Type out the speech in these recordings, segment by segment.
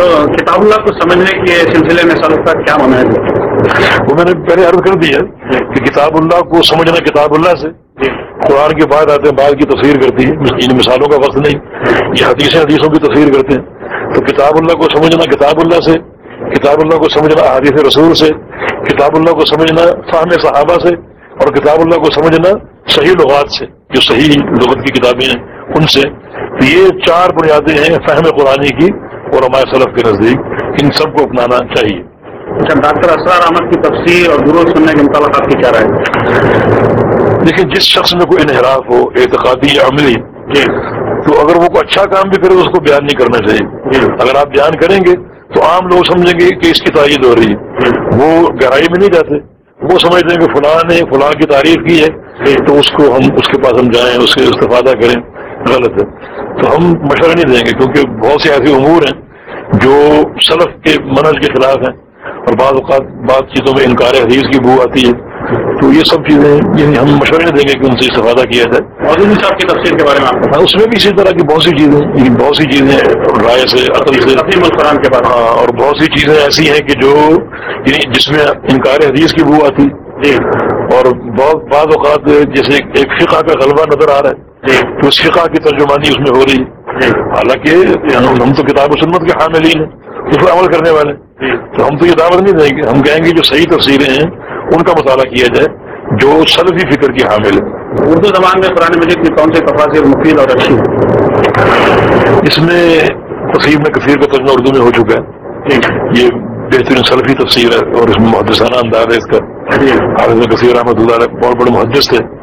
تو کتاب اللہ کو سمجھنے کے سلسلے میں سلف کا کیا ہونا ہے؟ وہ میں نے پہلے عرض کر دیا کہ کتاب اللہ کو سمجھنا کتاب اللہ سے۔ قرآن کے بعد آتے ہیں، بعد کی تصویر کرتی ہے۔ ان مثالوں کا وقت نہیں۔ یہ حدیثیں حدیثوں کی تصویر کرتے ہیں۔ تو کتاب اللہ کو سمجھنا کتاب اللہ سے، کتاب اللہ کو سمجھنا حدیث رسول سے، کتاب اللہ کو سمجھنا فہم صحابہ سے، اور کتاب اللہ کو سمجھنا صحیح لغات سے، جو صحیح لغت کی کتابیں ہیں، ان سے۔ تو یہ چار بنیادیں ہیں فہم قرآنی کی۔ اور ہمارے صلف کے نزدیک ان سب کو اپنانا چاہیے۔ اچھا ڈاکٹر اسرار احمد کی تفسیر اور درود سننے کے متعلق آپ کی کیا رائے؟ لیکن جس شخص میں کوئی انحراف ہو اعتقادی یا عملی جی۔ تو اگر وہ کوئی اچھا کام بھی کرے تو اس کو بیان نہیں کرنا چاہیے۔ اگر آپ بیان کریں گے تو عام لوگ سمجھیں گے کہ اس کی تائید ہو رہی ہے۔ وہ گہرائی میں نہیں جاتے۔ وہ سمجھتے ہیں کہ فلاں نے فلاں کی تعریف کی ہے۔ تو اس کو ہم اس کے پاس ہم جائیں اس سے استفادہ کریں۔ غلط ہے۔ تو ہم مشورہ نہیں دیں گے کیونکہ بہت سے ایسے امور ہیں جو سلف کے منج کے خلاف ہیں اور بعض اوقات بعض چیزوں میں انکار حدیث کی بو آتی ہے۔ تو یہ سب چیزیں یعنی ہم مشورے نہیں دیں گے کہ ان سے استفادہ کیا جائے۔ موجود صاحب کی تفسیر کے بارے میں ہاں، اس میں بھی اسی طرح کی بہت سی چیزیں یعنی بہت سی چیزیں رائے سے عقل سے۔ تفیم القرآن کے بارے ہاں، اور بہت سی چیزیں ایسی ہیں کہ جو یعنی جس میں انکار حدیث کی بو آتی۔ جی۔ اور بہت بعض اوقات جیسے ایک فقہ کا غلبہ نظر آ رہا ہے۔ تو اس فقہ کی ترجمانی اس میں ہو رہی۔ ہے جی۔ حالانکہ ہم تو کتاب و سنت کے حاملین ہیں۔ اس پر عمل کرنے والے جی۔ تو ہم تو یہ دعوت نہیں دیں گے۔ ہم کہیں گے جو صحیح تفسیریں ہیں ان کا مطالعہ کیا جائے جو سلفی فکر کی حامل ہے اردو زبان میں قرآن مجید کی کون سے تفاصر مفید اور اچھی؟ اس میں تفسیر میں کثیر کا ترجمہ اردو میں ہو چکا ہے۔ جی۔ یہ بہترین سلفی تفسیر ہے اور اس میں محدثانہ انداز ہے اس کا۔ جی۔ حافظ کثیر احمد اللہ بہت بڑے محدث تھے۔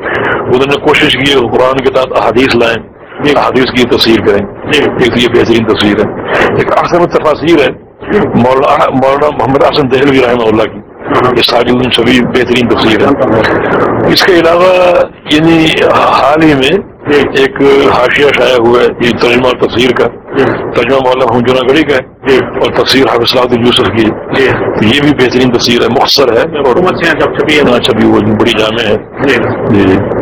انہوں نے کوشش کی ہے قرآن کے تحت احادیث لائیں احادیث کی تفسیر کریں۔ جی۔ ایک تو یہ بہترین تفسیر ہے۔ ایک احسن تفاصیر ہے۔ مولانا مولانا محمد حسن دہلوی رحمہ اللہ کی۔ یہ ساجد الدین شبی بہترین تفسیر ہے۔ اس کے علاوہ یعنی حال ہی میں ایک حاشیہ شائع ہوا ہے یہ ترجمہ تفسیر کا۔ ترجمہ مولانا ہنجنا گڑی کا ہے۔ اور تفسیر حافظ صلاح الدین یوسف کی جی۔ یہ بھی بہترین تفسیر ہے مختصر ہے۔ اور چھپی چھبی وہ بڑی جامع ہے۔ جی جی۔ جی۔